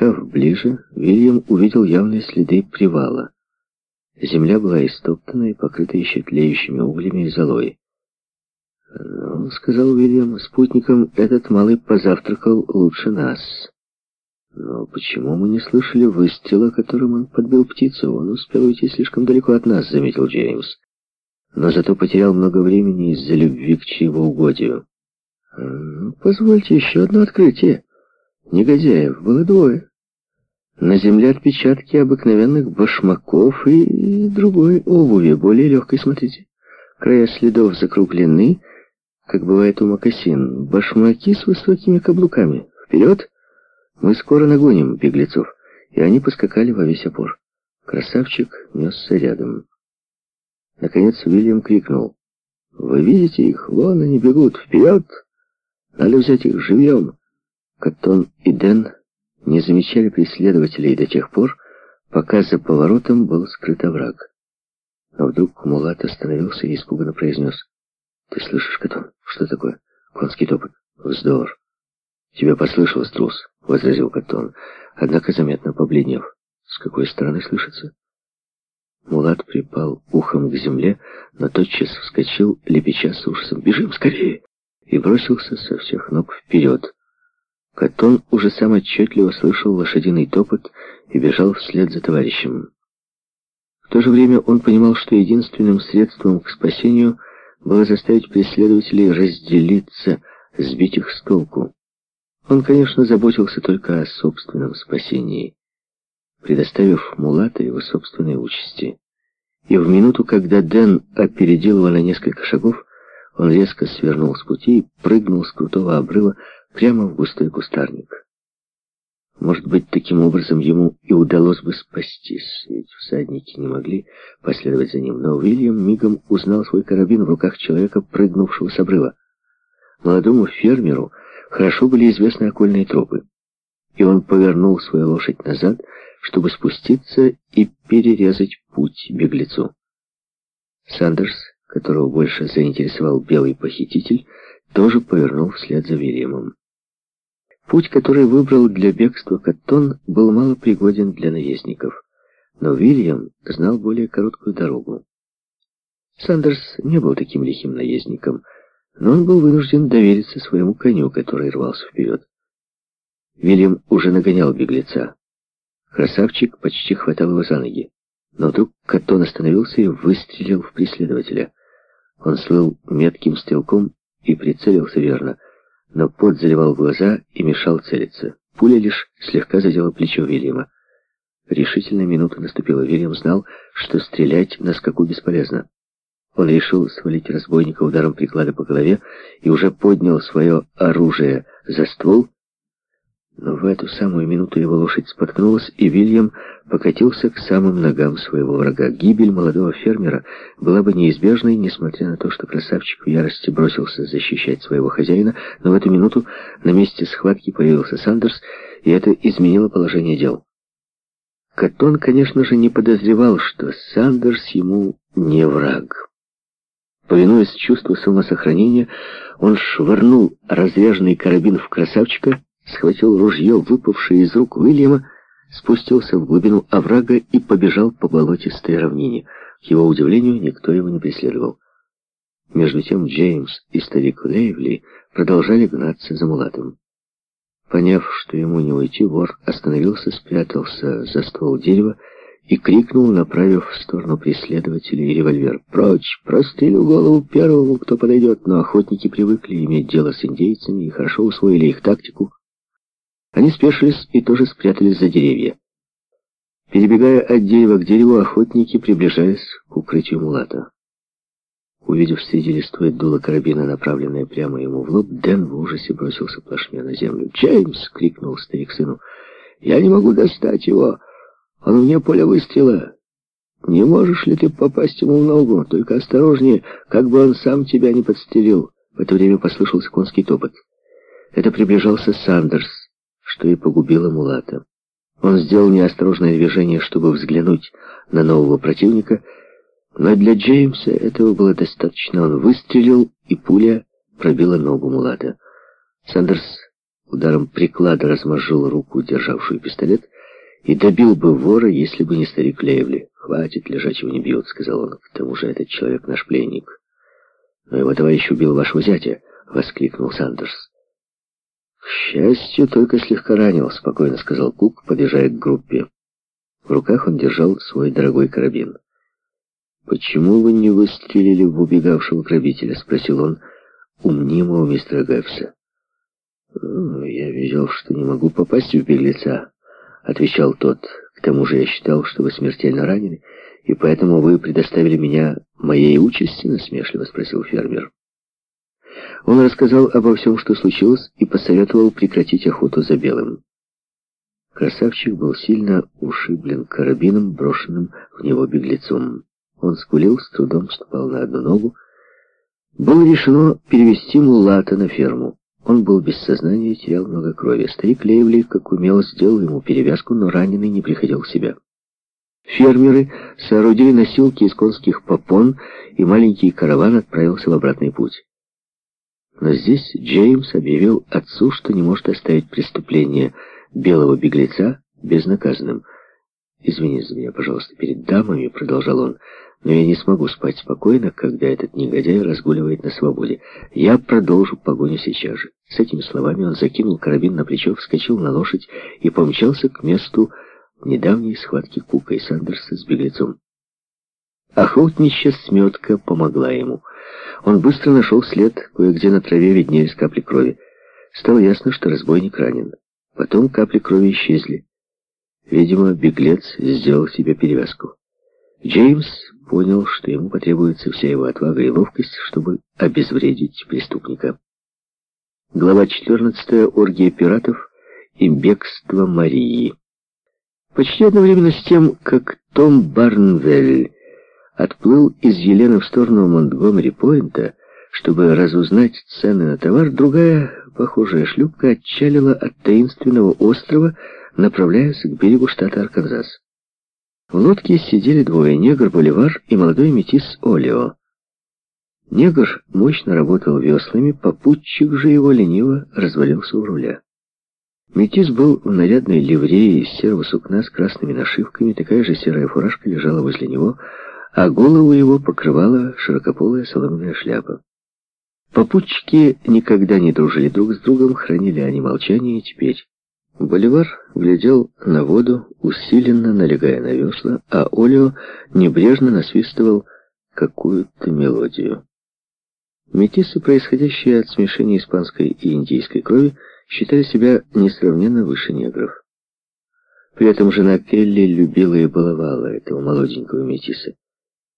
Подскакав ближе, Вильям увидел явные следы привала. Земля была истоптана и покрыта еще тлеющими углями и золой. «Ну, — сказал Уильям спутникам, — этот малый позавтракал лучше нас. Но почему мы не слышали выстрела, которым он подбил птицу? Он успел уйти слишком далеко от нас, — заметил Джеймс. Но зато потерял много времени из-за любви к чревоугодию. Позвольте еще одно открытие. Негодяев было двое. На земле отпечатки обыкновенных башмаков и другой обуви, более легкой, смотрите. Края следов закруглены, как бывает у мокасин. Башмаки с высокими каблуками. Вперед! Мы скоро нагоним беглецов. И они поскакали во весь опор. Красавчик несся рядом. Наконец Уильям крикнул. «Вы видите их? Вон они бегут! Вперед! Надо взять их живьем!» Каттон и Дэн не замечали преследователей до тех пор, пока за поворотом был скрыт овраг. А вдруг Мулат остановился и испуганно произнес. «Ты слышишь, Каттон? Что такое? Конский топот. Вздор. Тебе послышалось, трус, — возразил Каттон, однако заметно побледнев. С какой стороны слышится? Мулат припал ухом к земле, но тотчас вскочил, лепеча с ужасом. «Бежим скорее!» и бросился со всех ног вперед. Катон уже сам отчетливо слышал лошадиный топот и бежал вслед за товарищем. В то же время он понимал, что единственным средством к спасению было заставить преследователей разделиться, сбить их с толку. Он, конечно, заботился только о собственном спасении, предоставив Мулата его собственной участи. И в минуту, когда Дэн опередил его на несколько шагов, он резко свернул с пути и прыгнул с крутого обрыва прямо в густой кустарник. Может быть, таким образом ему и удалось бы спастись, ведь всадники не могли последовать за ним. Но Уильям мигом узнал свой карабин в руках человека, прыгнувшего с обрыва. Молодому фермеру хорошо были известны окольные тропы, и он повернул свою лошадь назад, чтобы спуститься и перерезать путь беглецу. Сандерс, которого больше заинтересовал белый похититель, тоже повернул вслед за Вильямом. Путь, который выбрал для бегства Каттон, был мало пригоден для наездников, но Вильям знал более короткую дорогу. Сандерс не был таким лихим наездником, но он был вынужден довериться своему коню, который рвался вперед. Вильям уже нагонял беглеца. Красавчик почти хватал его за ноги. Но вдруг Каттон остановился и выстрелил в преследователя. Он слыл метким стрелком и прицелился верно — но пот заливал глаза и мешал целиться. Пуля лишь слегка задела плечо Вильяма. Решительная минута наступила. Вильям знал, что стрелять на скаку бесполезно. Он решил свалить разбойника ударом приклада по голове и уже поднял свое оружие за ствол, но в эту самую минуту его лошадь споткнулась, и Вильям покатился к самым ногам своего врага. Гибель молодого фермера была бы неизбежной, несмотря на то, что красавчик в ярости бросился защищать своего хозяина, но в эту минуту на месте схватки появился Сандерс, и это изменило положение дел. Катон, конечно же, не подозревал, что Сандерс ему не враг. Повинуясь чувству самосохранения, он швырнул разряженный карабин в красавчика, схватил ружье, выпавшее из рук Уильяма, спустился в глубину оврага и побежал по болотистой равнине. К его удивлению, никто его не преследовал. Между тем Джеймс и старик Лейвли продолжали гнаться за мулатом. Поняв, что ему не уйти, вор остановился, спрятался за ствол дерева и крикнул, направив в сторону преследователей револьвер. «Прочь! Прострелю голову первому, кто подойдет!» Но охотники привыкли иметь дело с индейцами и хорошо усвоили их тактику. Они спешились и тоже спрятались за деревья. Перебегая от дерева к дереву, охотники приближались к укрытию мулата. Увидев среди листвы дуло карабина, направленное прямо ему в лоб, Дэн в ужасе бросился плашмя на землю. «Джеймс!» — крикнул старик сыну. «Я не могу достать его! Он вне поля выстрела! Не можешь ли ты попасть ему в ногу? Только осторожнее, как бы он сам тебя не подстрелил!» В это время послышался конский топот. Это приближался Сандерс что и погубило Мулата. Он сделал неосторожное движение, чтобы взглянуть на нового противника, но для Джеймса этого было достаточно. Он выстрелил, и пуля пробила ногу Мулата. Сандерс ударом приклада размозжил руку, державшую пистолет, и добил бы вора, если бы не старик Левли. «Хватит, лежачего не бьют», — сказал он. «К тому же этот человек наш пленник». «Но его товарищ убил вашего зятя», — воскликнул Сандерс. «К счастью, только слегка ранил», — спокойно сказал Кук, подъезжая к группе. В руках он держал свой дорогой карабин. «Почему вы не выстрелили в убегавшего грабителя?» — спросил он у мнимого мистера Гэвса. «Ну, «Я видел, что не могу попасть в беглеца», — отвечал тот. «К тому же я считал, что вы смертельно ранены, и поэтому вы предоставили меня моей участи?» — насмешливо спросил фермер. Он рассказал обо всем, что случилось, и посоветовал прекратить охоту за белым. Красавчик был сильно ушиблен карабином, брошенным в него беглецом. Он скулил, с трудом вступал на одну ногу. Было решено перевести Мулата на ферму. Он был без сознания и терял много крови. Старик Лейвли, как умел, сделал ему перевязку, но раненый не приходил в себя. Фермеры соорудили носилки из конских попон, и маленький караван отправился в обратный путь. Но здесь Джеймс объявил отцу, что не может оставить преступление белого беглеца безнаказанным. «Извини за меня, пожалуйста, перед дамами», — продолжал он, — но я не смогу спать спокойно, когда этот негодяй разгуливает на свободе. Я продолжу погоню сейчас же. С этими словами он закинул карабин на плечо, вскочил на лошадь и помчался к месту недавней схватки Кука и Сандерса с беглецом. Охотничья сметка помогла ему. Он быстро нашел след, кое-где на траве виднелись капли крови. Стало ясно, что разбойник ранен. Потом капли крови исчезли. Видимо, беглец сделал себе перевязку. Джеймс понял, что ему потребуется вся его отвага и ловкость, чтобы обезвредить преступника. Глава 14. Оргия пиратов и бегство Марии. Почти одновременно с тем, как Том Барнвель отплыл из Елены в сторону Монтгомери-Пойнта, чтобы разузнать цены на товар, другая, похожая шлюпка отчалила от таинственного острова, направляясь к берегу штата Арканзас. В лодке сидели двое, негр Боливар и молодой метис Олио. Негр мощно работал веслами, попутчик же его лениво развалился у руля. Метис был в нарядной ливрее из серого сукна с красными нашивками, такая же серая фуражка лежала возле него, а голову его покрывала широкополая соломенная шляпа. Попутчики никогда не дружили друг с другом, хранили они молчание и теперь. Боливар глядел на воду, усиленно налегая на весла, а Олио небрежно насвистывал какую-то мелодию. Метисы, происходящие от смешения испанской и индийской крови, считали себя несравненно выше негров. При этом жена Келли любила и баловала этого молоденького метиса.